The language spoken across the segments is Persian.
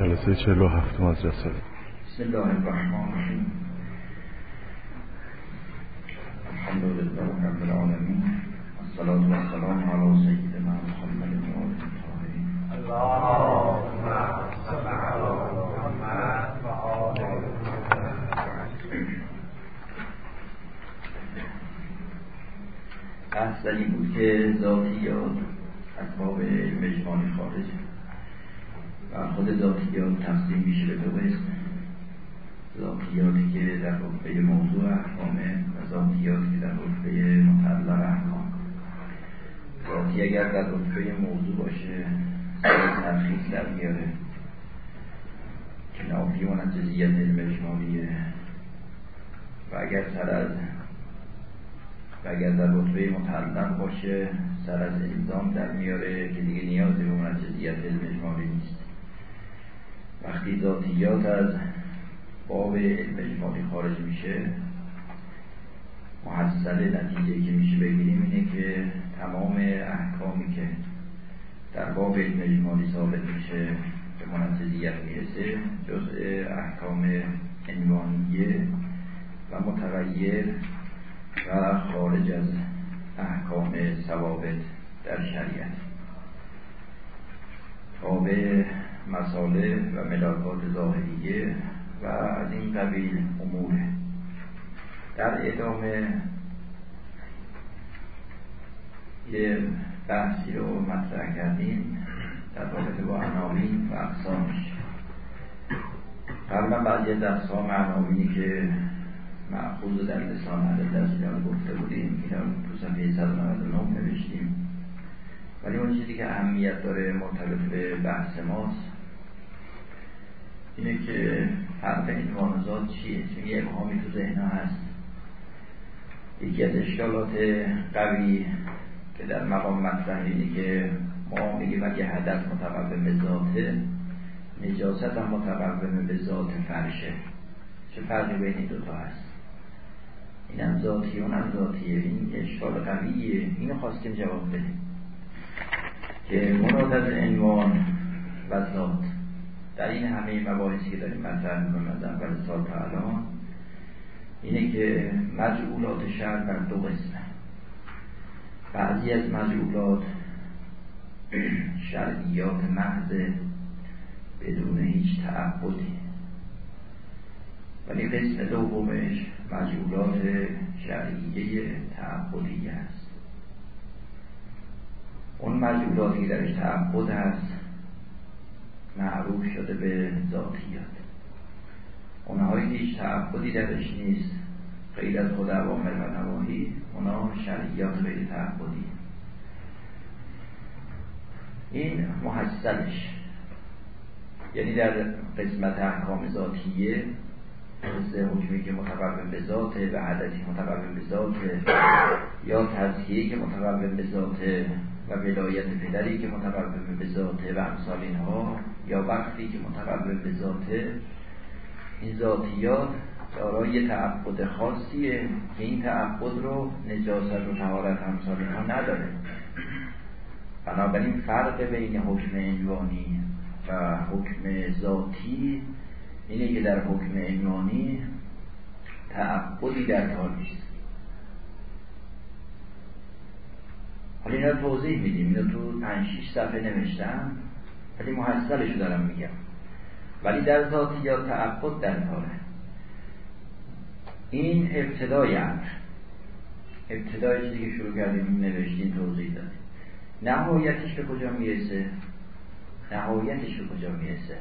جلسه چلو هفتم از رساله بسم الله الرحمن الرحیم. الحمد لله رب العالمين والصلاة والسلام على سيدنا محمد وآله الطاهرين اللهم صل على محمد وآل بحث در این بود که ذاتیات از باب مجمانی خارجه و خود ذاتیات تقسیم میشه به دو قسم. ذاتیاتی که در رتبه موضوع احکامه و ذاتیاتی که در رتبه مطلق احکام. ذاتی اگر در رتبه موضوع باشه ترخیص در میاره که نافی و نجزیت علم اجمالیه. و اگر سر از و اگر در رتبه مطلق باشه سر از الزام در میاره که دیگه نیازی به منجزیت علم اجمالی نیست. وقتی ذاتیات از باب علم اجمالی خارج میشه محصل نتیجه که میشه بگیریم اینه که تمام احکامی که در باب علم اجمالی ثابت میشه به منتظیت می‌رسه جزء احکام عنوانیه و متغیر و خارج از احکام ثوابت در شریعت. تابع مساله و ملاکات ظاهریه و از این قبیل اموره در ادامه یه بحثی رو مطرح کردیم در رابطه با عناوین و اقسامش. قبلا بعضی از اقسام عناوینی که معخوض در لسان عدد از گفته بودیم اینا تو صفحه 199 نوشتیم. ولی اون چیزی که اهمیت داره مرتبط به بحث ماست اینه که فرق این وانزاد چیه؟ چون یه ابهامی تو ذهن هست. یکی از اشکالات قوی که در مقام مطرح اینه که ما میگیم اگه هدف متقوم به ذاته نجاست هم متقوم به ذات فرشه. چه فرقی بین این دوتا هست؟ این هم ذاتی اون هم ذاتیه. این اشکال قویه. اینو خواستیم جواب بدیم. که مراد از عنوان و ذات. در این همه مباحثی که داریم مطرح می‌کنیم از اول سال تا الان اینه که مجعولات شهر بر دو قسمه. بعضی از مجعولات شرعیات محض بدون هیچ تعبدی. ولی قسم دومش مجعولات شرعیه تعبدی است اون مجعولاتی درش تعبد هست معروف شده به ذاتیات اونهایی که هیچ تعبدی درش نیست. غیر از خود عوامل و نواهی اونا شرعیات غیر تعبدی. این محصلش. یعنی در قسمت احکام ذاتیه مثل حکمی که متقوم به ذاته و عددی متقوم به ذاته یا تزکیه که متقوم به ذاته و ولایت پدری که متقوم به ذاته و امثال اینها یا وقتی که متقوم به ذاته این ذاتیات دارای تعبد خاصیه که این تعبد رو نجاست و طهارت امثال اینها نداره. بنابراین فرق بین حکم عنوانی و حکم ذاتی اینه که در حکم عنوانی تعبدی در کار نیست. حالا اینا توضیح میدیم. اینا تو پنج شیش صفحه نوشتم ولی محصلشو دارم میگم. ولی در ذاتی یا تعبد در کاره. این ابتدای امر. ابتدای چیزی که شروع کردیم نوشتیم توضیح دادیم. نهایتش به کجا می‌رسه؟ نهایتش به کجا می‌رسه؟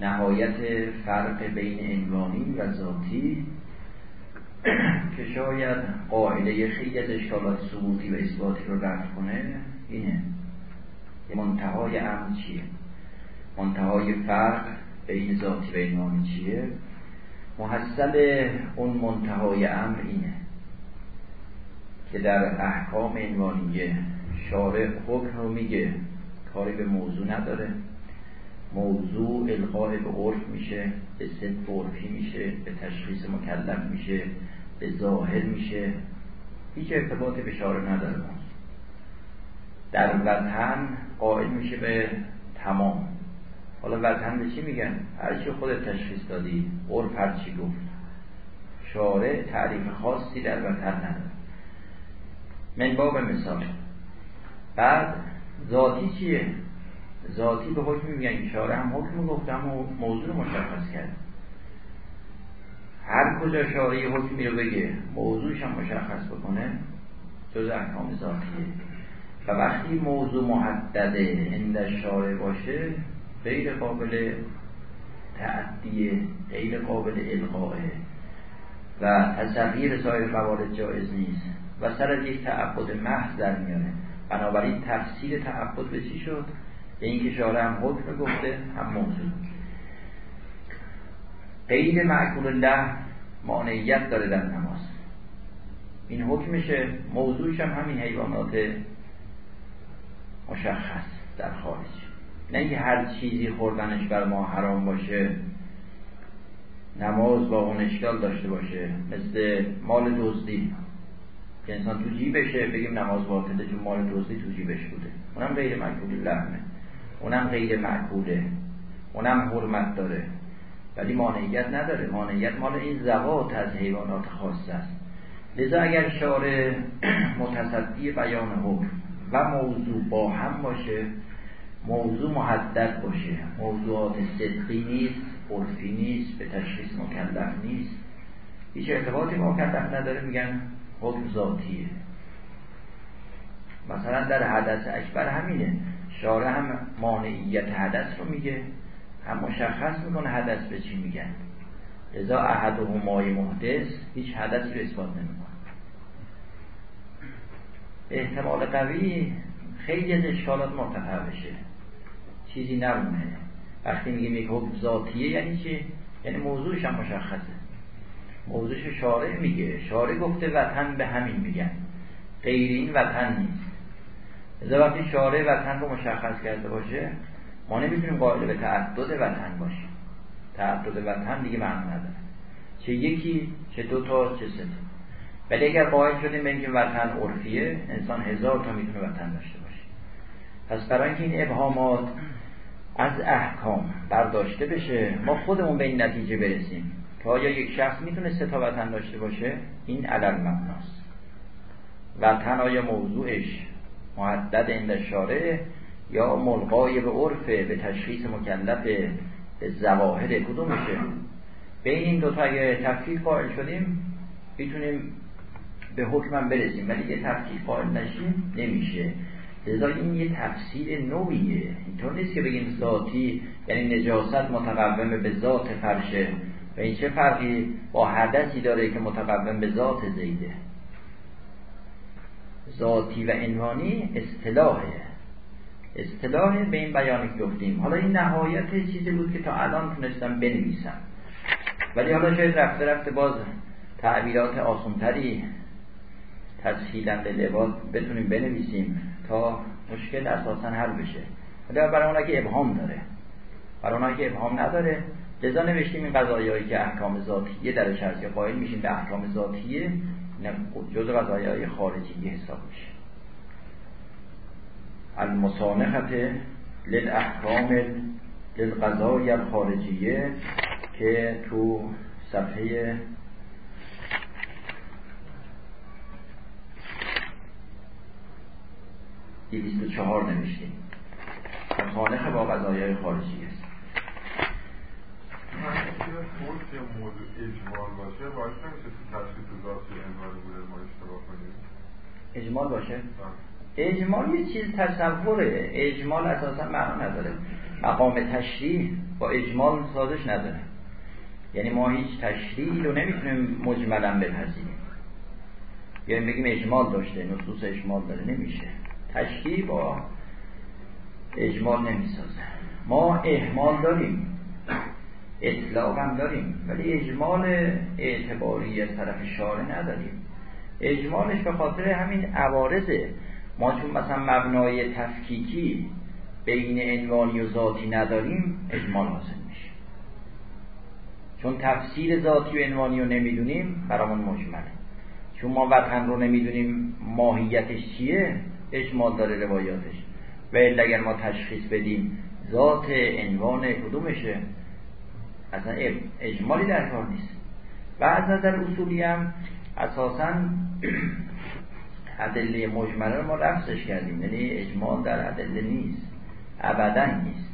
نهایت فرق بین عنوانی و ذاتی که شاید قاعده خیلی از اشکالات ثبوتی و اثباتی رو رفت کنه اینه. منتهای امر چیه؟ منتهای فرق بین ذاتی و عنوانی چیه؟ محصل اون منتهای امر اینه که در احکام عنوانیه شارع حکم رو میگه. کاری به موضوع نداره. موضوع القاء به عرف میشه به صدق عرفی میشه به تشخیص مکلف میشه. به ظاهر میشه هیچ ارتباط به شارع نداره. در وطن قائل میشه به تمام. حالا وطن به چی میگن؟ هرچی خودت تشخیص دادی عرف هرچی گفت. شارع تعریف خاصی در وطن نداره. من باب مثال. بعد ذاتی چیه؟ ذاتی به حکم میگن که شارع هم حکم گفتم و موضوع مشخص کرد هر کجا شارع حکمی رو بگه موضوعش هم مشخص بکنه جز احکام ذاتیه و وقتی موضوع محدده عند شارع باشه غیر قابل تعدیه غیر قابل القاه و تصغیر سایر موارد جایز نیست. و سر از یک تعبد محض در میانه. بنابراین تفصیل تعبد به چی شد؟ به اینکه شارع هم حکم گفته هم موضوع. قید معقول الله مانعیت داره در نماز. این حکمشه موضوعش هم همین حیوانات مشخص در خارج. نه اینکه هر چیزی خوردنش بر ما حرام باشه نماز با اون اشکال داشته باشه. مثل مال دزدی. که انسان تو جیبشه بگیم نماز باطله چون مال دزدی تو جیبش بوده. اونم غیر معقول لحمه اونم غیر معقوله اونم حرمت داره. ولی مانعیت نداره. مانعیت مال این زوات از حیوانات خاص است. لذا اگر شارع متصدی بیان حکم و موضوع با هم باشه موضوع محدد باشه. موضوعات صدقی نیست عرفی نیست به تشخیص مکلف نیست. هیچ ارتباطی مکلف نداره میگن حکم ذاتیه. مثلا در حدث اکبر همینه. شارع هم مانعیت حدث رو میگه. هم مشخص می‌کنه حدث به چی میگن. لذا احد و همای محدث هیچ حدثی رو اثبات نمی‌کنه. احتمال قوی خیلی از اشکالات مرتفع بشه. چیزی نمونه وقتی میگیم یک حکم ذاتیه یعنی چی؟ یعنی موضوعش هم مشخصه. موضوعش شارع میگه. شارع گفته وطن به همین میگن. غیر این وطن نیست. از وقتی شارع وطن رو مشخص کرده باشه ما نمی‌تونیم قائل به تعدد وطن باشیم. تعدد وطن دیگه معنی نداره. چه یکی چه دو تا چه سه تا. ولی اگر قائل شدیم به اینکه وطن عرفیه انسان هزار تا می‌تونه وطن داشته باشه. پس برای اینکه این ابهامات از احکام برداشته بشه ما خودمون به این نتیجه برسیم. که آیا یک شخص می‌تونه سه تا وطن داشته باشه؟ این علل مبناست. وطن آیا موضوعش محدد این شارع؟ یا ملقای به عرف به تشخیص مکلف به زواهر کدومشه؟ بین این دوتا اگه تفکیک قائل شدیم می‌تونیم به حکمم برسیم. ولی یه تفکیک قائل نشیم نمیشه. لذا این یه تفسیر نوعیه. اینطور نیست که بگیم ذاتی یعنی نجاست متقوم به ذات فرشه. و این چه فرقی با حدثی داره که متقوم به ذات زیده؟ ذاتی و عنوانی اصطلاحه. اصطلاح به این بیانی که گفتیم. حالا این نهایت چیزی بود که تا الان تونستم بنویسم. ولی حالا شاید رفته رفته باز تعبیرات آسونتری تسهیلا به لباس بتونیم بنویسیم تا مشکل اساسا حل بشه. ولی برای اونا که ابهام داره. برای اونا که ابهام نداره لذا نوشتیم این قضایایی که احکام ذاتیه درش هست یا قائل میشیم به احکام ذاتیه جز قضایای خارجی حساب میشه. المصانخت للاحکام للقضای الخارجیه که تو صفحه دیویست و چهار نوشتیم. مصانخ با قضایای خارجی است. اجمال باشه اجمال یه چیز تصوره. اجمال اساسا معنا نداره. مقام تشریح با اجمال سازش نداره. یعنی ما هیچ تشریحی رو نمی‌تونیم مجملا بپذیریم. یعنی بگیم اجمال داشته نصوص اجمال داره. نمیشه. تشریح با اجمال نمی‌سازه. ما احمال داریم. اطلاق هم داریم. ولی اجمال اعتباری از طرف شارع نداریم. اجمالش به خاطر همین عوارضه. ما چون مثلا مبنای تفکیکی بین عنوانی و ذاتی نداریم اجمال حاصل میشه. چون تفسیر ذاتی و عنوانی رو نمی‌دونیم برامون مجمله. چون ما وطن رو نمی‌دونیم ماهیتش چیه؟ اجمال داره روایاتش. و اگر ما تشخیص بدیم ذات عنوان کدومشه اصلا اجمالی در کار نیست. و از نظر اصولی هم اساسا ادله مجمله رو ما لفظش کردیم. یعنی اجمال در ادله نیست. ابدا نیست.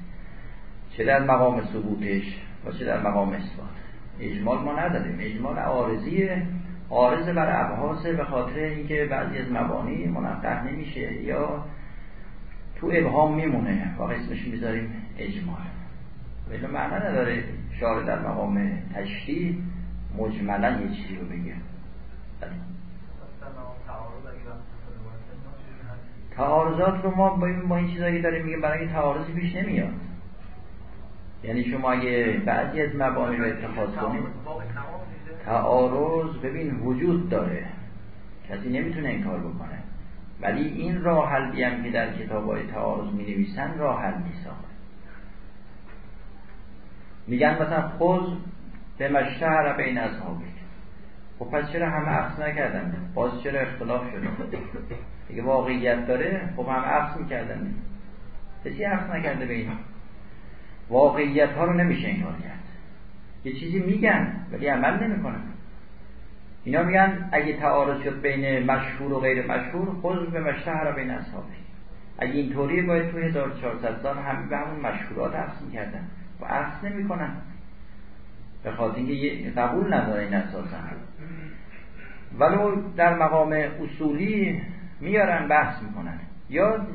چه در مقام ثبوتش و چه در مقام اثبات. اجمال ما نداریم. اجمال عارضیه. عارض بر ابحاثه به خاطر اینکه بعضی از مبانی منقه نمیشه یا تو ابهام میمونه. و اسمش می‌ذاریم اجمال. ولی معنی نداره شاره در مقام تشریح مجملا یه چیزی رو بگه. تعارضات رو ما با این چیزایی داریم میگه برای تعارضی پیش نمیاد. یعنی شما اگه بعضی از مبانی رو اتخاذ کنید تعارض ببین وجود داره. کسی نمی‌تونه این کار بکنه. ولی این راه حل هم که در کتاب های تعارض می نویسن راه حل نیست میگن مثلا خوز به مشتهر بین اصحابی خب پس چرا همه عکس نکردن؟ باز چرا اختلاف شده اگه واقعیت داره خب همه عکس می‌کردن. کسی عکس نکرده به این واقعیت ها رو نمیشه انکار کرد. یه چیزی میگن ولی عمل نمی‌کنن. اینا میگن اگه تعارض شد بین مشهور و غیر مشهور خود به مشتهر بین اصحابی اگه اینطوری باید تو 1400 سال همه به همون مشهورات عکس می‌کردن. و عکس نمی‌کنن. به خاطر اینکه قبول نداره این اساسا ولو در مقام اصولی میارن بحث می‌کنن. یا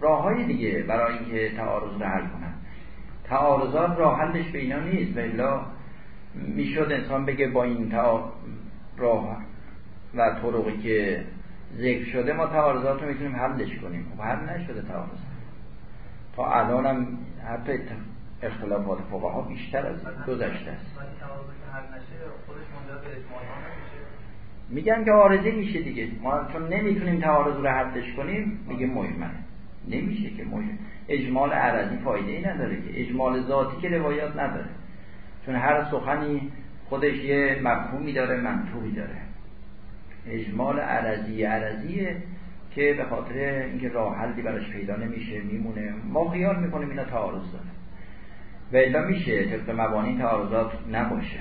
راه های دیگه برای اینکه تعارض رو حل کنن. تعارضات راه حلش به اینا نیست. و می‌شد انسان بگه با این راه و طرقی که ذکر شده ما تعارضات رو می‌تونیم حلش کنیم. خب حل نشده تعارض. تا الان هم حتی اختلافات ها بیشتر از گذشته است. میگن که آرزه میشه دیگه. ما چون نمی‌تونیم تعارض رو حدش کنیم میگه مجمل نمیشه که مجمل اجمال عرضی فایده ای نداره که. اجمال ذاتی که روایات نداره. چون هر سخنی خودش یه مفهومی داره منطوقی داره. اجمال عرضی عرضیه که به خاطر اینکه راه حلی براش پیدا نمیشه میمونه ما خیال می‌کنیم اینا تعارض داره. و الا میشه طبق مبانی تعارضات نباشه.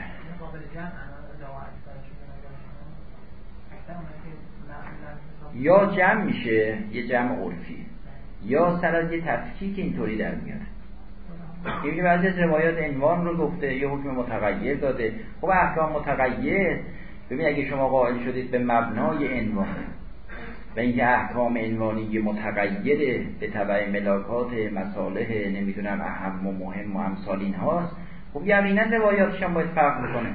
یا جمع میشه یه جمع عرفی یا سر از یه تفکیک اینطوری در میاد. یعنی بعضی از روایات عنوان رو گفته یه حکم متغیر داده. خب احکام متغیر ببین اگه شما قائل شدید به مبنای عنوان. و اینکه احکام عنوانی متغیره به تبع ملاکات مصالح نمی‌دونم اهم و مهم و امثال این هاست خب یقینا روایاتش هم باید فرق بکنه.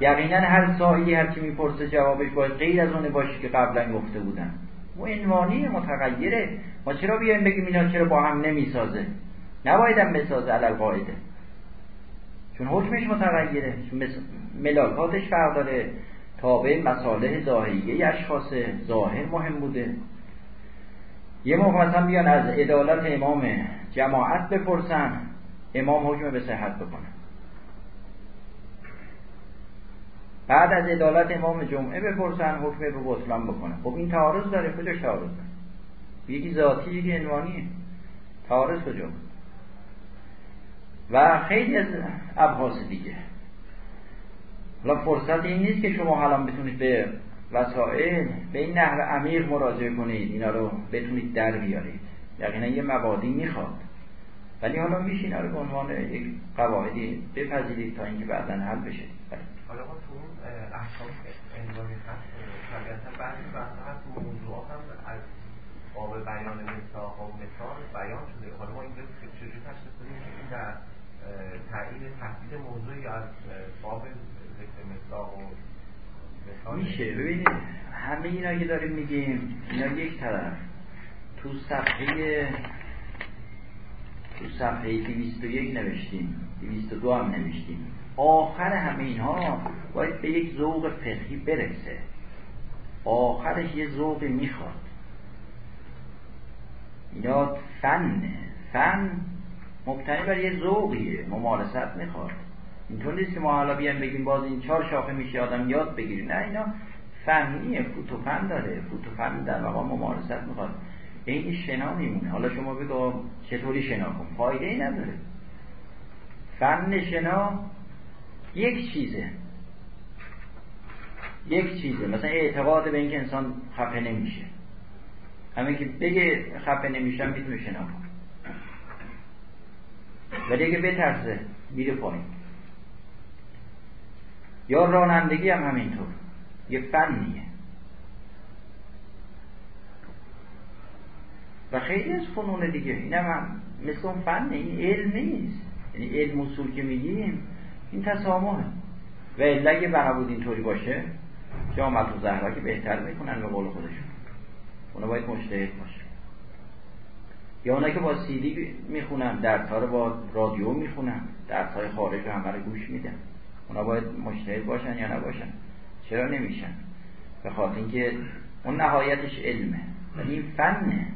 یقینا هر سائلی هر چی می‌پرسه جوابش باید غیر از اون باشه که قبلا گفته بودن. و عنوانی متغیره. ما چرا بیایم بگیم اینا چرا با هم نمی‌سازه؟ نبایدم بسازه علل قاعده چون حکمش متغیره. چون ملاکاتش فرق داره. تابع مصالح ظاهریه اشخاص ظاهر مهم بوده. یه موقع مثلا بیان از عدالت امام جماعت بپرسن امام حکم به صحت بکنه. بعد از عدالت امام جمعه بپرسن حکم رو بطلان بکنه. خب این تعارض داره. کجاش تعارض داره؟ یکی ذاتی یکی عنوانیه تعارض کجا؟ و خیلی از ابحاث دیگه. حالا فرصت این نیست که شما حالا بتونید به وسائل به این نحو عمیق مراجعه کنید. اینا رو بتونید در بیارید. یقینا یه مبادی می‌خواد. ولی حالا میشه اینا رو به عنوان یک قواعدی بپذیرید تا اینکه بعدا حل بشه. بله. حالا ما تو احکام عنوانی هست طبیعتا بعضی وقتا هست موضوعات هم از باب بیان مثال و مثال بیان شده. حالا ما اینجا چجوری تشخیص کنیم که این در تعیین تحدید موضوعی از باب میشه. ببینید همه اینا که داریم میگیم اینا یک طرف. تو صفحه تو صفحه 201 نوشتیم 202 هم نوشتیم. آخر همه اینها باید به یک ذوق فقهی برسه. آخرش یه ذوقی می‌خواد. اینا فنه. فن مبتنی بر یه ذوقیه. ممارست می‌خواد. اینطور نیست که ما حالا بیایم بگیم باز این چهار شاخه میشه آدم یاد بگیری نه اینا فهمیه فوتوفن داره. فوتوفن در مقام ممارست می‌خواد. این شنا میمونه. حالا شما بگو چطوری شنا کن فایده ای نداره. فن شنا یک چیزه. یک چیزه. مثلا اعتقاد به اینکه انسان خفه نمیشه. همین که بگه خفه نمیشم می‌تونه شنا کن ولی اگه بترسه میره پایین. یا رانندگی هم همینطور. یه فنیه. و خیلی از فنون دیگه این هم مثل اون فن این علم نیست. یعنی علم اصول که میگیم این تسامحه. و اگه بنا بود اینطوری باشه جامعت و زهرا که بهتر می‌کنن به قول خودشون. اونا باید مجتهد باشه. یا اونا که با سیدی می‌خونن رو با رادیو می‌خونن های خارج رو همه رو گوش میدن. اونا باید مجتهد باشن یا نباشن؟ چرا نمیشن؟ به خاطر اینکه اون نهایتش علمه. ولی این فنه.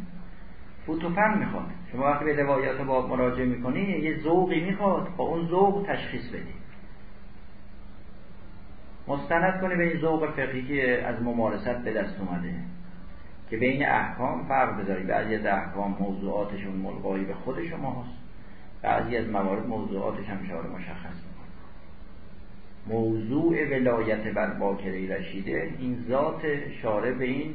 فوت و فن می‌خواد. شما وقتی به روایات با مراجعه می‌کنی یه ذوقی می‌خواد. با اون ذوق تشخیص بدی مستند کنی به این ذوق فقهی که از ممارست به دست اومده. که بین احکام فرق بذاری. بعضی از احکام موضوعاتشون ملقایی به خود شما هست بعضی از موارد موضوعاتش هم شعار مشخص موضوع ولایت بر باکره رشیده این ذات شاره به این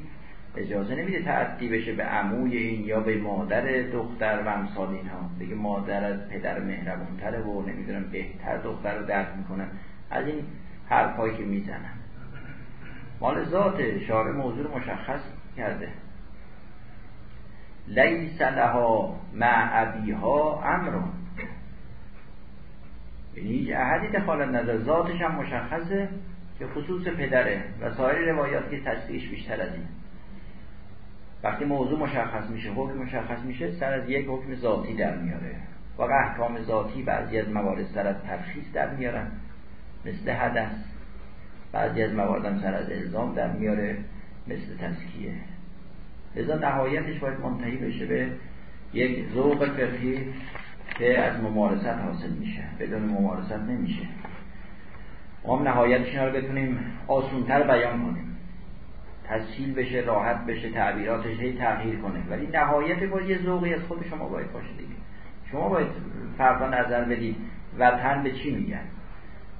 اجازه نمیده تعدی بشه به عموی این یا به مادر دختر و امثال اینها. بگه مادر از پدر مهربونتره و نمی‌دونم بهتر دختر رو درک می‌کنن از این حرفایی که می‌زنن. مال ذات شاره موضوع مشخص کرده. لیس لها مع ابیها امرون. یعنی هیچ احدی دخالت نداره ذاتش هم مشخصه که خصوص پدره و سایر روایات که تصدیقش بیشتر از این. وقتی موضوع مشخص میشه حکم مشخص میشه سر از یک حکم ذاتی در میاره. و احکام ذاتی بعضی از موارد سر از ترخیص در میارن. مثل حدث بعضی از موارد هم سر از الزام در میاره. مثل تزکیه. لذا نهایتش باید منتهی بشه به یک ذوق فقهی که از ممارست حاصل میشه. بدون ممارست نمیشه. ما هم نهایتش رو بتونیم آسونتر بیان کنیم. تسهیل بشه راحت بشه تعبیراتش هی تغییر کنه. ولی نهایت با یه ذوقی از خود شما باید باشه دیگه. شما باید فردا نظر بدید وطن به چی میگن.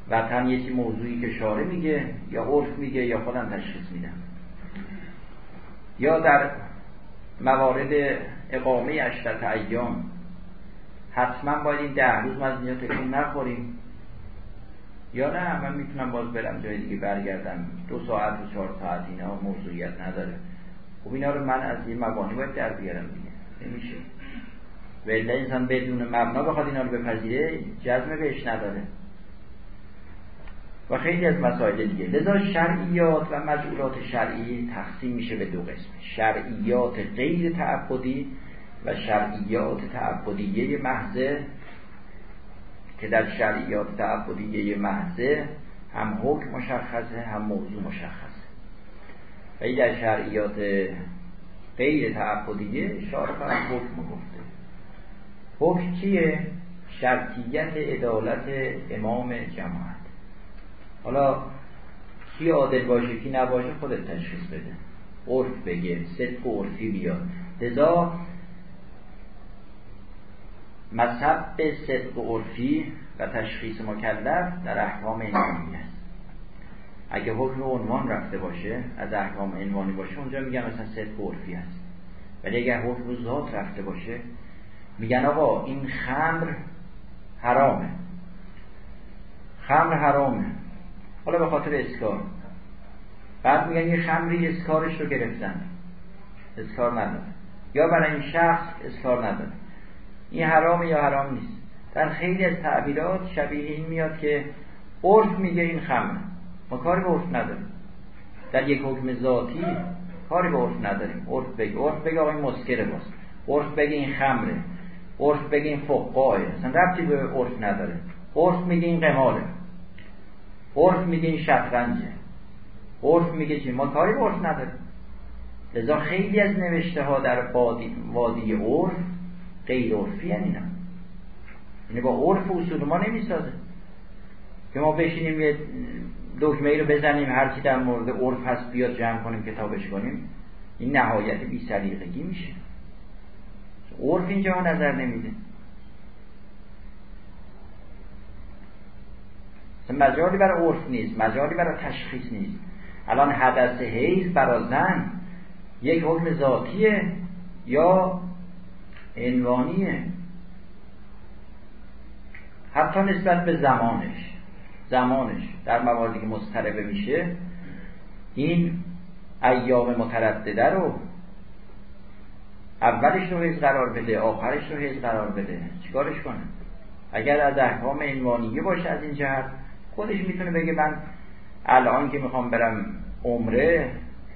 وطن یکی موضوعی که شاره میگه یا عرف میگه یا خودم تشخیص میدم. یا در موارد اقامه اشتت ایام حتما باید این ده روز ما از اینجا تکون نخوریم. یا نه من می‌تونم باز برم جای دیگه برگردم. دو ساعت و چهار ساعت اینا موضوعیت نداره. خب اینا رو من از این مبانی باید در بیارم دیگه. نمیشه. و انسان بدون مبنا بخواد اینا رو بپذیره جزمه بهش نداره. و خیلی از مسائل دیگه. لذا شرعیات و مجبورات شرعی تقسیم میشه به دو قسم. شرعیات غیر تعبدی و شرعیات تعبدیه محضه که در شرعیات تعبدیه محضه هم حکم مشخصه هم موضوع مشخصه. و در شرعیات غیر تعبدیه شارع فقط حکم گفته. حکم چیه؟ شرطیت عدالت امام جماعت. حالا کی عادل باشه کی نباشه خودت تشخیص بده. عرف بگه صدق عرفی بیاد. لذا مذهب به صدق عرفی و تشخیص مکلف در احکام عنوانی است. اگه حکم عنوان رفته باشه از احکام عنوانی باشه اونجا میگن مثلا صدق عرفی است. ولی اگر حکم ذات رفته باشه میگن آقا این خمر حرامه. خمر حرامه. حالا به خاطر اسکار. بعد میگن یه خمری اسکارش رو گرفتن. اسکار نداره. یا برای این شخص اسکار نداره. این حرام یا حرام نیست. در خیلی از تعبیرات شبیه این میاد که عرف میگه این خمر. ما کاری به عرف نداریم. در یک حکم ذاتی کاری به عرف نداریم. عرف بگه عرف بگه آقا این مسکره باز عرف بگه این خمره. عرف بگه این فقاه اصلا ربطی به عرف نداره. عرف میگه این قماره. عرف میگه این شطرنجه. عرف میگه چی؟ ما کاری به عرف نداریم. لذا خیلی از نوشته ها در وادی عرف غیر عرفی اینا یعنی با عرف اصول ما نمی‌سازه. که ما بشینیم یه دکمه ای رو بزنیم هرچی در مورد عرف هست بیاد جمع کنیم کتابش کنیم. این نهایت بی سلیقگی میشه. عرف اینجا نظر نمیده مجالی برای عرف نیست مجالی برای تشخیص نیست. الان حدث حیز برای زن یک حکم ذاتیه یا عنوانیه. حتی نسبت به زمانش زمانش در مواردی که مضطربه میشه این ایام متردده رو اولش رو حیز قرار بده آخرش رو حیز قرار بده چیکارش کنه؟ اگر از احکام عنوانیه باشه از این جهت خودش می‌تونه بگه من الان که می‌خوام برم عمره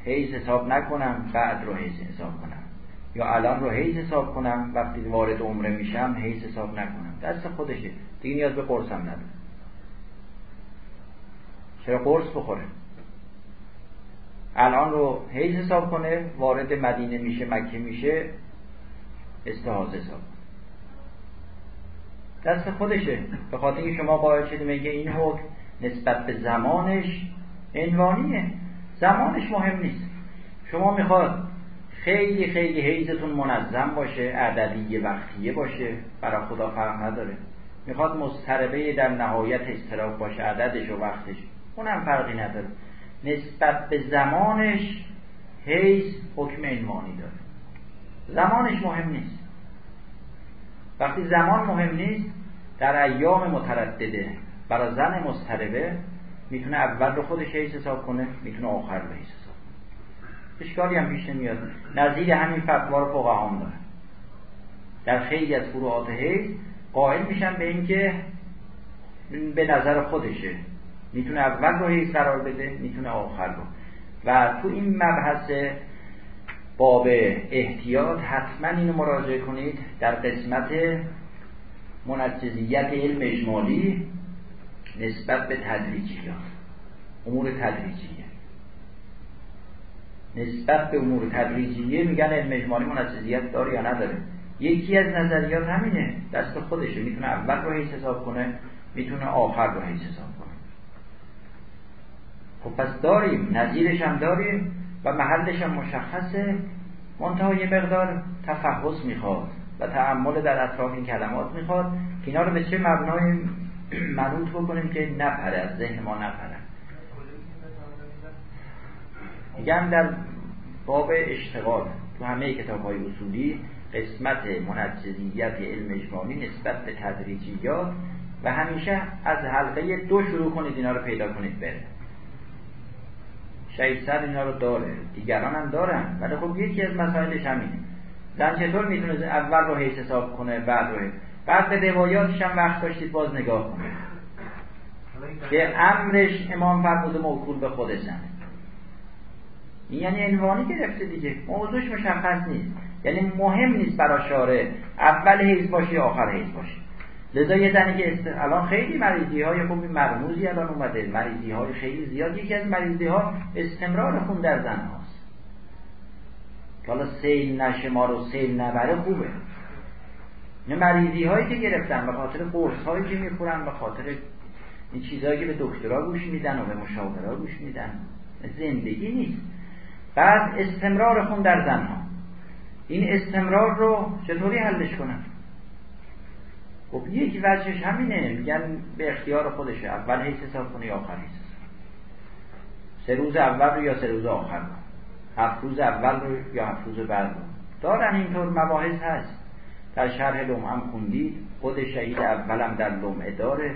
حیز حساب نکنم بعد رو حیز حساب کنم. یا الان رو حیز حساب کنم وقتی وارد عمره میشم حیز حساب نکنم. دست خودشه. دیگه نیاز به قرصم نداره. چرا قرص بخوره؟ الان رو حیز حساب کنه وارد مدینه میشه مکه میشه استحاض حساب دست خودشه. به خاطر شما قائل شدید میگه این حکم نسبت به زمانش عنوانیه زمانش مهم نیست. شما می‌خواد خیلی خیلی حیزتون منظم باشه عددی وقتیه باشه برای خدا فرق نداره. می‌خواد مضطربه در نهایت استراف باشه عددش و وقتش. اونم فرقی نداره. نسبت به زمانش حیز حکم عنوانی داره. زمانش مهم نیست. وقتی زمان مهم نیست در ایام متردده برای زن مضطربه می‌تونه اول رو خودش حیث حساب کنه می‌تونه آخر رو حساب اشکالی هم پیش نمیاد. نظیر همین فتوا رو فقهام داره در خیلی از فروعات حیث قائل میشن به اینکه به نظر خودشه. می‌تونه اول رو حیث قرار بده می‌تونه آخر رو. و تو این مبحث باب احتیاط حتما اینو مراجعه کنید در قسمت منجزیت علم اجمالی نسبت به تدریجیات امور تدریجیه نسبت به امور تدریجیه میگن علم اجمالی منجزیت داره یا نداره. یکی از نظریات همینه. دست خودشه. می‌تونه اول رو حیث حساب کنه می‌تونه آخر رو حیث حساب کنه. خب پس داریم. نظیرش هم داریم و محلش هم مشخصه. منتها یه مقدار تفحص می‌خواد و تعمل در اطراف این کلمات می‌خواد که اینا رو به چه مبنای منوط بکنیم که نپره از ذهن ما نپره. میگم در باب اشتغال. تو همه کتاب های اصولی قسمت منجزیت علم اجمالی نسبت به تدریجیات و همیشه از حلقه دو شروع کنید اینا رو پیدا کنید بره. سر اینا رو داره. دیگران هم دارن. ولی خب یکی از مسائلش همینه. زن چطور می‌تونه اول رو حیث حساب کنه بعد رو بعد به روایاتش هم وقت داشتید باز نگاه کنید. که امرش امام فرموده موکول به خود زنه این یعنی عنوانی گرفته دیگه. موضوعش مشخص نیست. یعنی مهم نیست برای شارع اول حیث باشه آخر حیث باشه لذا یه زنی که است... الان خیلی مریضی های خوبی مرموزی الان اومده. مریضی های خیلی زیاد یکی از مریضی ها استمرار خون در زن هاست. که حالا سیل نشه ما رو سیل نبره خوبه. نه مریضی هایی که گرفتن به خاطر قرص هایی که می‌خورن به خاطر این چیزهایی که به دکترها گوش میدن و به مشاورها گوش میدن زندگی نیست. بعد استمرار خون در زن ها. این استمرار رو چطوری حلش کنن؟ خب یک وجهش همینه میگن به اختیار خودشه اول حیث حساب کنه یا آخر حیث سه روز اول رو یا سه روز آخر رو. هفت روز اول رو یا هفت روز بعد رو. دارن اینطور مباحث هست. در شرح لوم هم خوندید خود شهید اولم در لومعه داره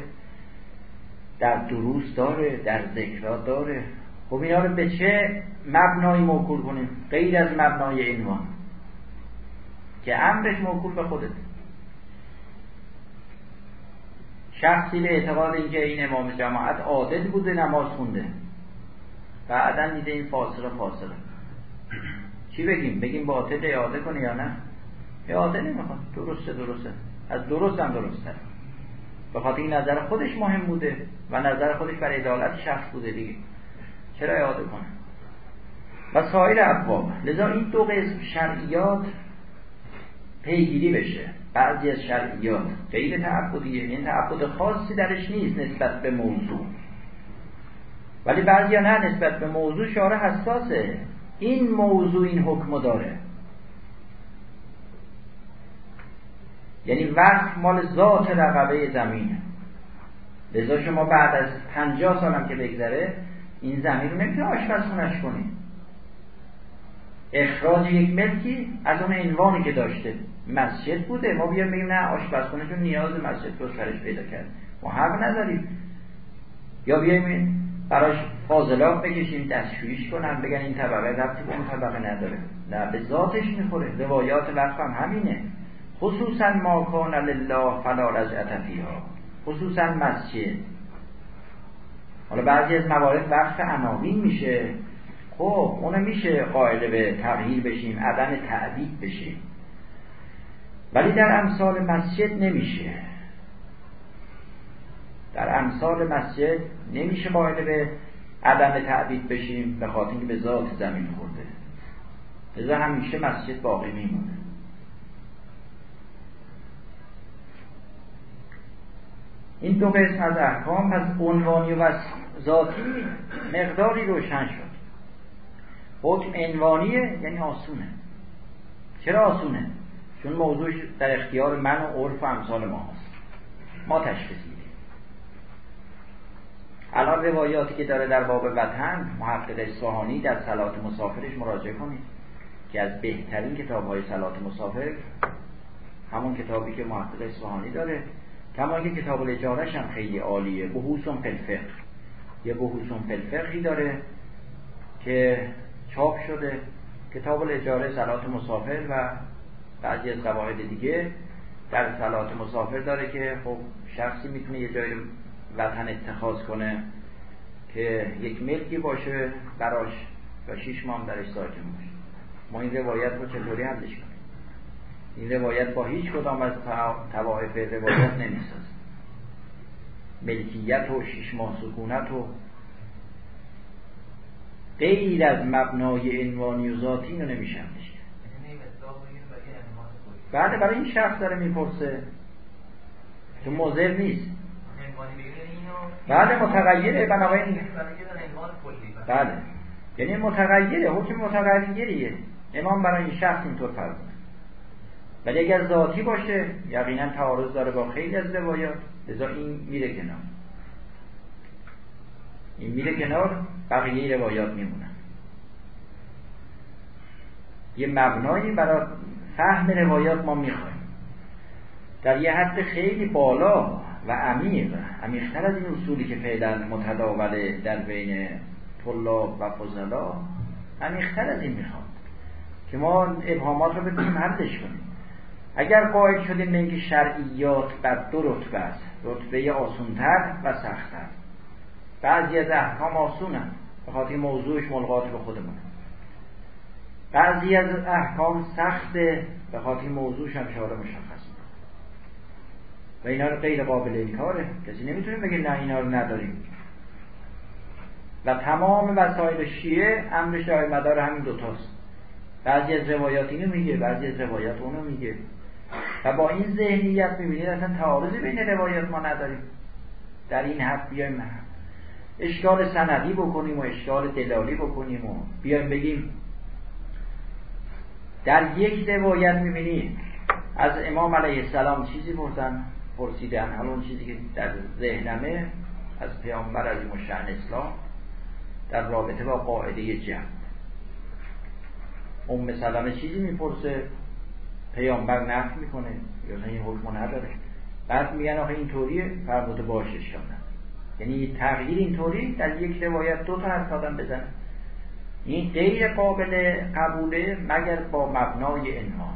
در دروس داره در ذکرات داره. خب اینا رو به چه مبنایی موکول کنیم. غیر از مبنای عنوان که امرش موکول به خودت. شخصی به اعتقاد اینکه این امام جماعت عادل بوده نماز خونده. بعدا دیده این فاسق فاسقه چی بگیم؟ بگیم باطل اعاده کنه یا نه؟ اعاده نمی‌خواد. درسته درسته. از درست هم درسته. به خاطر این نظر خودش مهم بوده و نظر خودش بر عدالت شخص بوده دیگه. چرا اعاده کنه؟ و سایر ابواب لذا این دو قسم شرعیات پیگیری بشه. بعضی از شرعیات غیر تعبدیه این تعبد خاصی درش نیست نسبت به موضوع. ولی بعضی نه نسبت به موضوع شاره حساسه. این موضوع این حکم داره. یعنی وقت مال ذات رقبه زمینه لذا شما بعد از پنجاه سالم که بگذره این زمین رو نمی‌تونه آشپزخونش کنید اخراج یک ملکی از اون عنوانی که داشته مسجد بوده. ما بیایم بگیم نه آشپزخونه چون نیاز مسجد رو سرش پیدا کرد. ما حق نداریم. یا بیایم براش فاضلات بکشیم دستشویش کنن بگن این طبقه ربطی به اون طبقه نداره. نه به ذاتش می‌خوره. روایات وقت هم همینه. خصوصا ما کان لله فلا رجعت فیها. خصوصا مسجد. حالا بعضی از موارد وقت عناوین میشه. خب اونو میشه قائل به تغییر بشیم عدم تعدید بشیم. ولی در امثال مسجد نمیشه. در امثال مسجد نمیشه قائل به عدم تعدید بشیم به خاطر اینکه به ذات زمین خورده. لذا همیشه مسجد باقی میمونه. این دو قسم از احکام پس عنوانی و ذاتی مقداری روشن شد. حکم عنوانیه یعنی آسونه. چرا آسونه؟ چون موضوعش در اختیار من و عرف و امثال ما هست. ما تشخیص میدیم. الان روایاتی که داره در باب وطن محقق اصفهانی در سلات مسافرش مراجعه کنید که از بهترین کتاب های سلات مسافر همون کتابی که محقق اصفهانی داره. کما اینکه کتاب الاجارش هم خیلی عالیه. بحوسون فلفق یه بحوسون فلفقی داره که چاپ شده. کتاب الاجاره سلات مسافر و بعضی از قواعد دیگه در سلات مسافر داره که خب شخصی می‌تونه یه جای وطن اتخاذ کنه که یک ملکی باشه براش و شیش ماه درش ساکن باشه. ما این روایت رو چطوری حلش کنیم؟ این روایت با هیچ کدام از توائف روایت نمی‌سازه. ملکیت و شیش ماه سکونت و غیر از مبنای عنوانی و ذاتی رو نمیشه بعد برای این شخص داره می‌پرسه تو موضر نیست. بله متغیره بنابراین بله. یعنی متغیره حکم متغیریه. امام برای این شخص اینطور فرمود. ولی اگر ذاتی باشه یقینا تعارض داره با خیلی از روایات. لذا این میره کنار. این میره کنار بقیه روایات میمونن. یه مبنایی برای فهم روایات ما می‌خوایم. در یه حد خیلی بالا و عمیق عمیقتر از این اصولی که فعلا متداوله در بین طلاب و فضلا عمیقتر از این می‌خوام که ما ابهامات رو بتونیم حلش کنیم. اگر قائل شدیم به اینکه شرعیات بر دو رتبه است رتبه آسونتر و سختتر. بعضی از احکام آسونن به خاطر موضوعش ملغات به خودمون. بعضی از احکام سخته. به خاطر موضوعش هم شعار مشخص و اینا رو غیر قابل انکاره. کسی نمی‌تونه بگه نه اینا رو نداریم. و تمام وسایل شیعه امرش در مدار همین دوتاست بعضی از روایات اینو میگه بعضی از روایات اونو میگه. و با این ذهنیت می‌بینید اصلا تعارضی بین روایات ما نداریم. در این حد بیایم اشکال سندی بکنیم و اشکال دلالی بکنیم و بیایم بگیم. در یک روایت می‌بینید از امام علیه السلام چیزی بردن پرسیدن. همون چیزی که در ذهنمه از پیامبر از مشعن اسلام در رابطه با قاعده جمع ام سلمه چیزی می‌پرسه پیامبر نفت می‌کنه یا این حکم نداره. بعد میگن آخه اینطوریه فرموده باشه اشکال یعنی تغییر اینطوری در یک روایت دو تا حرف آدم بزنه. این غیر قابل قبوله مگر با مبنای انها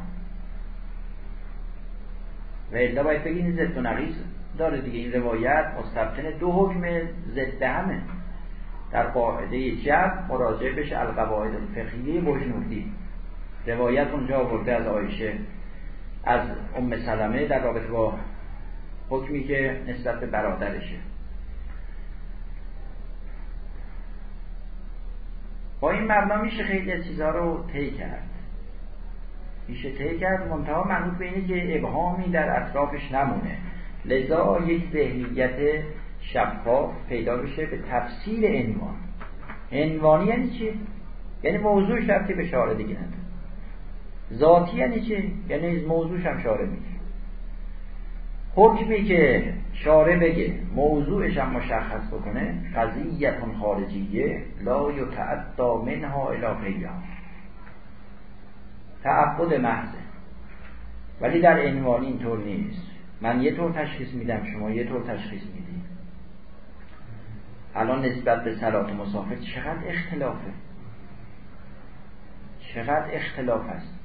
و الا باید بگین زد و نقیص داره دیگه. این روایت مستبتن دو حکم ضد همه. در قاعده جب مراجعه بشه القواعد الفقهیه بجنوردی روایت اونجا آورده از آیشه از ام سلمه در رابطه با حکمی که نسبت برادرشه. با این مبنا میشه خیلی از چیزها رو طی کرد. میشه طی کرد منتها مربوط به اینه که ابهامی در اطرافش نمونه. لذا یک ذهنیت شفاف پیدا بشه به تفسیر عنوان. عنوانی یعنی چی؟ یعنی موضوعش رفتی به شعار دیگه نداره. ذاتی یعنی چی؟ یعنی موضوعش هم شعاره میگه حکمی که شاره بگه موضوعش هم مشخص بکنه. قضیتون خارجیه. لا یتعدا منها الی غیرها تعبد محضه. ولی در عنوان اینطور نیست. من یه طور تشخیص میدم شما یه طور تشخیص می‌دید الان نسبت به سلات مسافر چقدر اختلافه؟ چقدر اختلاف هست؟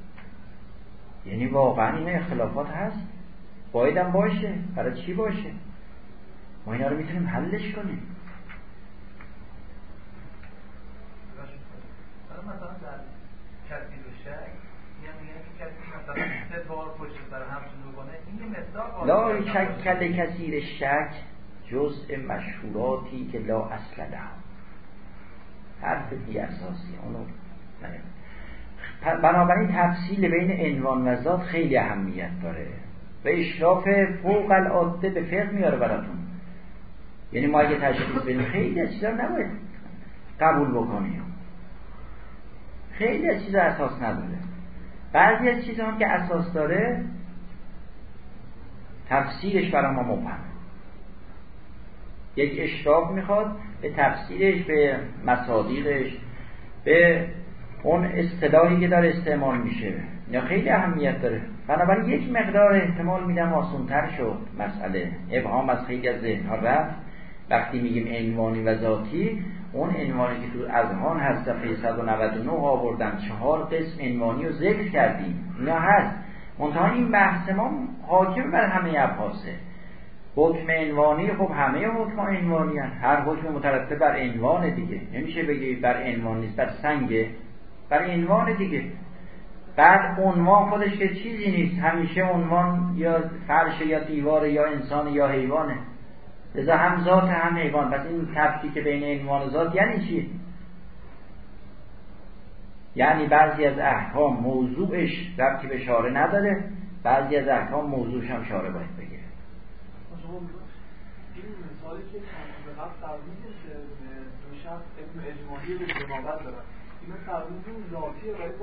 یعنی واقعا این اختلافات هست؟ بایدم باشه. برای چی باشه؟ ما اینا رو می‌تونیم حلش کنیم. مثلا در کسی و شک مصداق لا شکل کثیر شک جزء مشهوراتی که لا اصل له. حرف بی اساسی اونو بنابراین تفصیل بین عنوان و ذات خیلی اهمیت داره. و اشراف فوق العاده به فقه میاره براتون. یعنی ما اگه تشخیص بدیم خیلی از چیزا نباید قبول بکنیم. خیلی از چیزا اساس نداره. بعضی از چیزا هم که اساس داره تفسیرش برای ما مبهم. یک اشراف می‌خواد به تفسیرش به مصادیقش به اون اصطلاحی که داره استعمال میشه. یا خیلی اهمیت داره. بنابراین یک مقدار احتمال میدم آسونتر شد مسئله. ابهام از خیلی از ذهنها رفت. وقتی میگیم عنوانی و ذاتی اون عنوانی که تو اذهان هست صفحه 199 آوردم چهار قسم عنوانی رو ذکر کردیم. اینا هست. منتها این بحث ما حاکم بر همه ابحاثه. حکم عنوانی خب همه حکم عنوانی هست. هر حکم مترتب بر عنوان دیگه. نمیشه بگی بر عنوان نیست بر سنگه بر عنوان دیگه. بعد عنوان خودش که چیزی نیست. همیشه عنوان یا فرش یا دیوار یا انسان یا حیوانه. لذا هم ذات هم حیوان. پس این که بین عنوان و ذات یعنی چی؟ یعنی بعضی از احکام موضوعش ربطی به شاره نداره. بعضی از احکام موضوعش هم شاره باید بگیره.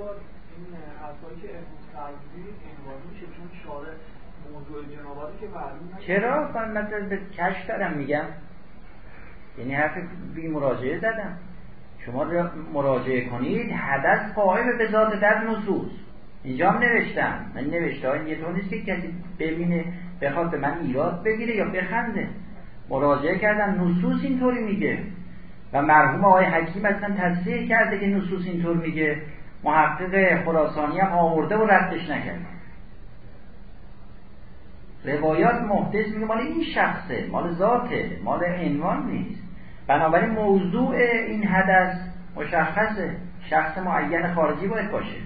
این که که این که امروز ترمیم عنوانی میشه چون شاره موضوع جناباتی که چرا؟ من مثلا به کش دارم میگم. یعنی حرف بی مراجعه زدم. شما مراجعه کنید حدث قائم به ذات در نصوص. اینجا هم نوشتم. من نوشته های یه نیست که کسی ببینه بخواد به من ایراد بگیره یا بخنده. مراجعه کردن نصوص اینطوری میگه. و مرحوم آقای حکیم اصلا تصریح کرده که نصوص اینطور میگه. محقق خراسانی هم آورده و ردش نکرده. روایات محدث میگه مال این شخصه مال ذاته مال عنوان نیست. بنابراین موضوع این حدث مشخصه. شخص معین خارجی باید باشه.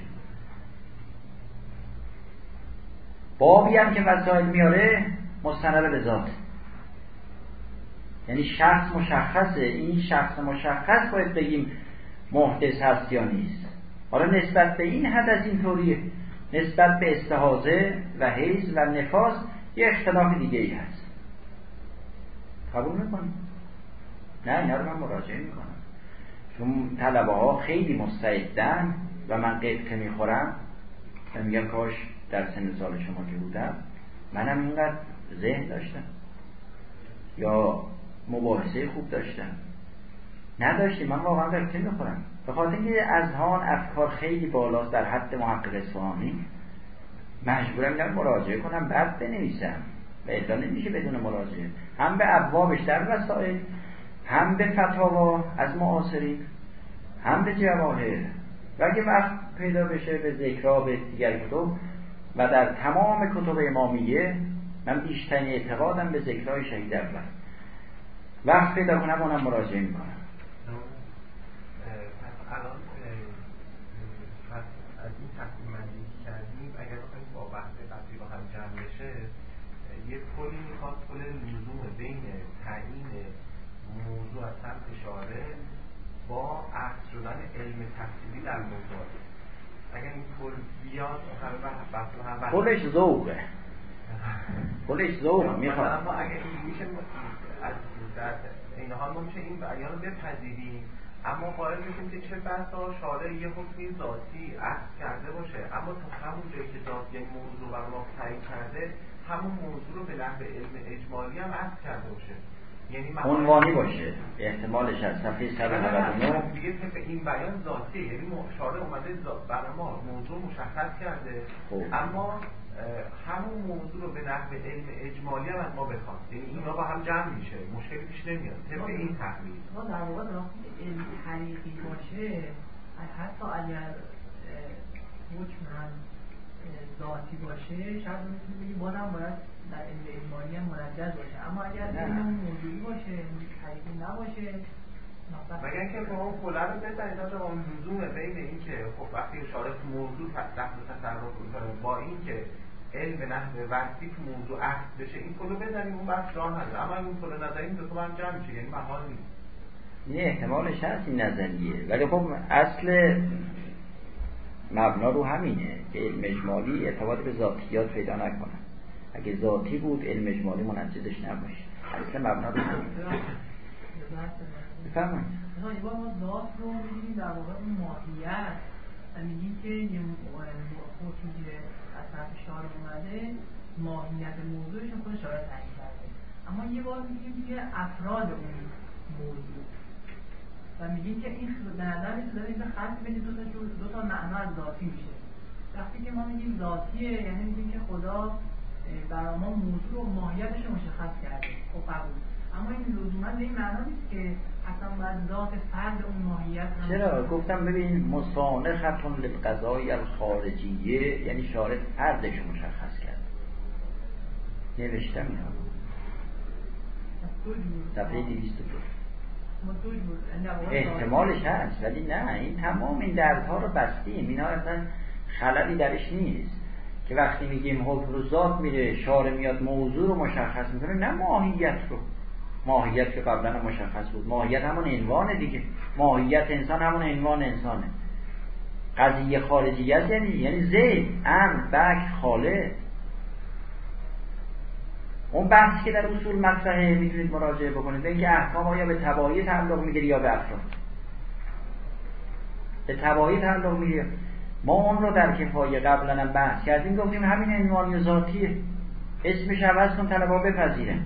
بابی هم که وسائل میاره مستند به ذات. یعنی شخص مشخصه. این شخص مشخص باید بگیم محدث هست یا نیست. حالا نسبت به این حدث اینطوریه. نسبت به استحاضه و حیز و نفاس یه اختلاف دیگه ای هست. قبول می‌کنیم نه اینا رو من مراجعه می‌کنم. چون طلبه ها خیلی مستعدن و من قیب که می‌خورم. و میگم کاش در سن سال شما که بودم منم اینقدر ذهن داشتم. یا مباحثه خوب داشتم. نداشتیم من واقعا قیب می‌خورم. به خاطر اینکه اذهان افکار خیلی بالاست در حد محقق اصفهانی مجبورم اینم مراجعه کنم بعد بنویسم. و الا نمیشه بدون مراجعه. هم به ابوابش در وسائل هم به فتاوا از معاصرین هم به جواهر. و اگه وقت پیدا بشه به ذکرها به دیگر کتب و در تمام کتب امامیه من بیشترین اعتقادم به ذکرهای شهید اول. وقت پیدا کنم اونم مراجعه می‌کنم. یه پلی می‌خواد پل لزوم بین تعیین موضوع از سمت شاره با عقد شدن علم تفصیلی در موضوع اگر این پل بیاد پلش ذوقه. پلش ذوق می‌خواد. اما اگر این میشه از در این حال ما میشه این بیان رو بپذیریم. اما قائل میشیم که چه بسا شارع یه حکمی ذاتی عقد کرده باشه. اما تا همون جایی که ذات یعنی موضوع بر ما تعیین کرده همون موضوع رو به لحظه علم اجمالی هم عکس کرده باشه. یعنی عنوانی باشه. احتمالش از صفحه 199 دیگه به این بیان ذاتیه یعنی شارع اومده برای ما موضوع مشخص کرده. خوب. اما همون موضوع رو به نحو علم اجمالی هم از ما بخواد یعنی اینا با هم جمع میشه. مشکلی پیش نمیاد. طبق این تحلیل. ما در واقع علم حقیقی باشه حتی اگر حکم هم ذاتی باشه شاید می‌تونیم بگیم بازم باید در علم اجمالی هم منجز باشه. اما اگر علم موضوعی باشه حقیقی نباشه مگر اینکه با اون کلا رو بزنید تا اون لزومه بین اینکه خب وقتی اشاره موضوع دست تصرف با اینکه علم نحو وصفی تو موضوع عکس بشه این کلو بزنیم اون بحث راه نداره. اما این کلو نزنیم دو تا هم جمع میشه یعنی محال نیست. این احتمالش هست این نظریه ولی خب اصل مبنا رو همینه که علم اجمالی ارتباط به ذاتیات پیدا نکنه. اگه ذاتی بود علم اجمالی منجدش نباشه. اصل مبنا رو همینه. بفرمایید. یه بار ما ذات رو می‌گیریم در واقع اون ماهیت. و میگیم که یه شارع اومده ماهیت موضوعش خود شارع تعیین کرده. اما یه بار میگیم که افراد اون موضوع و میگیم که این به نظر داره این خط بین دو تا دو تا معنا از ذاتی میشه. وقتی که ما میگیم ذاتیه یعنی میگیم که خدا برای ما موضوع و ماهیتش رو مشخص کرده. خب قبول. اما این لزوما به این معنا نیست که اصلا باید ذات فرد اون ماهیت هم چرا؟ گفتم ببین مصانختون للقضای الخارجیه یعنی شارع فردش مشخص کرد. نوشتم اینا. صفحه 202 ما دو. جور یعنی در واقع احتمالش هست ولی نه این تمام این دردها رو بستیم. اینا اصلا خللی درش نیست. که وقتی میگیم حکم رو ذات میره شارع میاد موضوع رو مشخص می‌کنه نه ماهیت رو. ماهیت که قبلا مشخص بود. ماهیت همون عنوان دیگه. ماهیت انسان همون عنوان انسانه. قضیه خارجیت یعنی یعنی زید امر بک خالد اون بحثی که در اصول مطرحه می‌تونید مراجعه بکنید. به اینکه احکام آیا به تبایی تعلق می‌گیره یا به افراد به تبایی تعلق می‌گیره. ما اون رو در کفایه قبلا هم بحث کردیم. گفتیم همین عنوانی ذاتیه. اسمش عوض کن طلبا بپذیره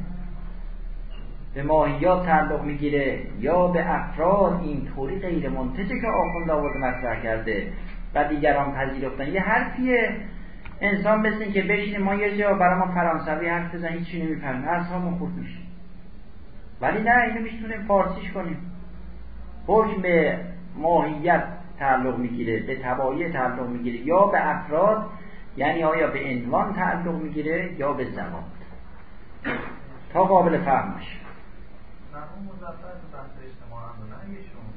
به ماهیات تعلق می‌گیره یا به افراد این طوری غیر منتجه که آخوند آورده مطرح کرده و دیگران پذیرفتن. یه حرفیه. انسان این که بشینه ما یه جا برای ما فرانسوی حرف بزن هیچی نمی‌فهمیم اصلا خورد میشه. ولی نه اینو می‌تونیم فارسیش کنیم. حکم به ماهیت تعلق می‌گیره به تبایع تعلق می‌گیره یا به افراد یعنی آیا به عنوان تعلق می‌گیره یا به زمان. تا قابل فهم مرحوم مزفر تو بحث اجتماع امر و نهیشون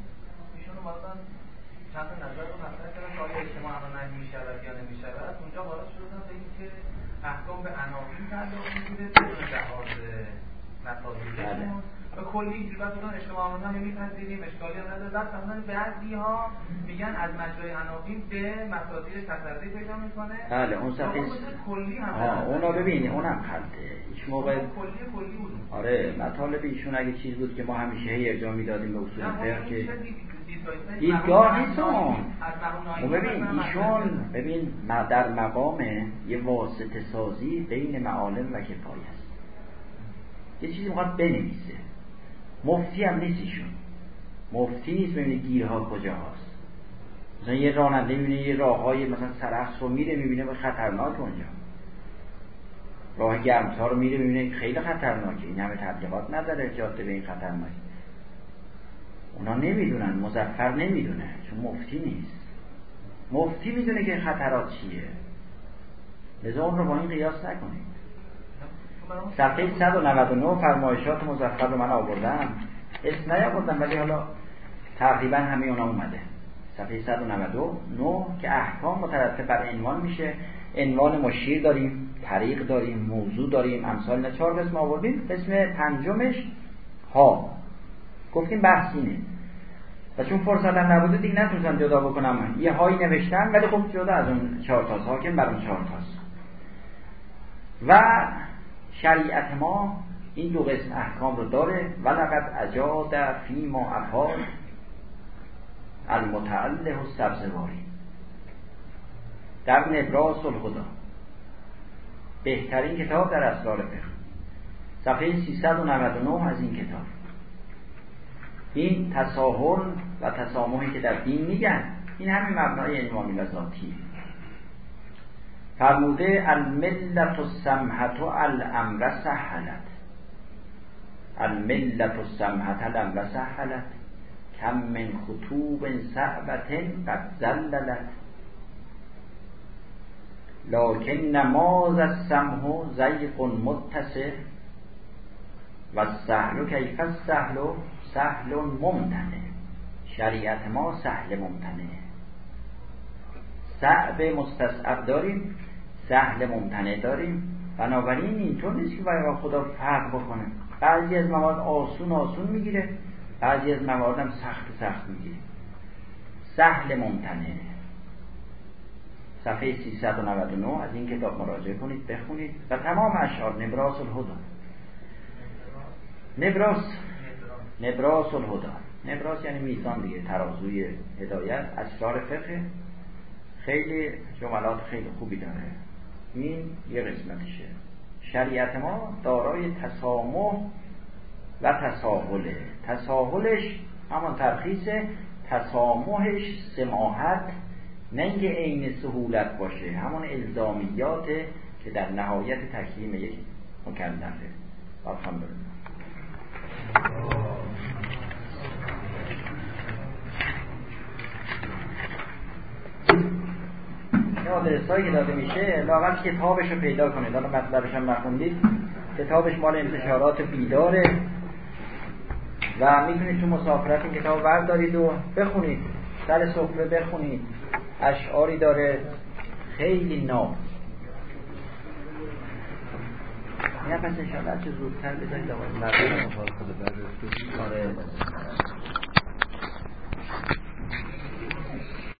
ایشون. اومدن چند نظر رو مطرح کردن که آیا اجتماع و نهی می‌شود یا نمی‌شود. اونجا وارد شدن به اینکه احکام به عناوین تعلق می‌گیره بدون لحاظ مصادیقشون و کلی اینجوری بعد بودن اجتماع نهی میپذیریم اشکالی هم نداره. بعد فرمودن بعضی ها میگن از مجرای عناوین به مصادیق تسری پیدا می‌کنه. بله اون صفحه کلی هم آه اونا ببین اونم خلطه هیچ موقع کلی کلی بود آره مطالب ایشون اگه چیز بود که ما همیشه هی ارجاع می‌دادیم به اصول فقه. که دیدگاه نیست اون ببین ایشون ببین در مقام یه واسطه سازی بین معالم و کفایه است یه چیزی می‌خواد بنویسه. مفتی هم نیست مفتی نیست ببینه گیرها کجا هست مثلا یه راننده می‌بینه یه راه های مثلا سرخص رو میره می‌بینه خطرناک اونجا. راه گرمتا رو میره می‌بینه خیلی خطرناکه. این همه تبلیغات نداره جاده به این خطرناک اونا نمی‌دونن مزفر نمی‌دونه چون مفتی نیست. مفتی می‌دونه که خطرات چیه. لذا اون رو با این قیاس نکنید. صفحه 199 فرمایشات مزفر رو من آوردم. اسم نیاوردم ولی حالا تقریبا همه اونا اومده. صفحه 199 که احکام مترتب بر عنوان میشه. عنوان مشیر داریم طریق داریم موضوع داریم امثال نه چهار قسم آوردیم. اسم پنجمش ها. گفتیم بحث اینه. و چون فرصت هم نبوده دیگه نتونستم جدا بکنم. یه هایی نوشتم ولی خب جدا از اون چهار تاست. حاکم بر اون چهار تاست. و شریعت ما این دو قسم احکام رو داره. و لقد اجاد فی ما افاد المتعله و سبزواری در نبراس الخدا بهترین کتاب در اسرار فقه. صفحه 399 از این کتاب. این تساهل و تسامحی که در دین میگن این همین مبنای انوامی و ذاتی فرموده الملت السمحت الامر سهلت. الملت السمحت الامر سهلت. کم من خطوب صعبت قد زللت. لکن نماز السمح زیق متصل. و سهل کیف السهل؟ سهل ممتنه شریعت ما سهل ممتنه صعب مستصعب داریم؟ سهل ممتنه داریم. بنابراین اینطور نیست که برای خدا فرق بکنه. بعضی از مواد آسون آسون می‌گیره بعضی از مواد هم سخت سخت می‌گیره. سهل ممتنه صفحه 399 از این کتاب مراجعه کنید بخونید و تمام اشعار. نبراس الهدا نبراس. نبراس الهدا نبراس یعنی میزان دیگه ترازوی هدایت. اسرار فقه خیلی جملات خیلی خوبی داره. این یه قسمتشه. شریعت ما دارای تسامح و تساهله. تساهلش همان ترخیص تسامحش سماحت نه اینکه عین سهولت باشه همون الزامیات که در نهایت تکریم یک مکلفه. الحمدلله. این آدرس که داده میشه لاغت کتابش رو پیدا کنید. حالا مطلبش هم نخوندید کتابش مال انتشارات بیداره و می‌تونید تو مسافرت این کتاب بردارید و بخونید. سر سفره بخونید. اشعاری داره. خیلی ناب نه پس انشاءالله چه زودتر بذارید آقای مردم آره.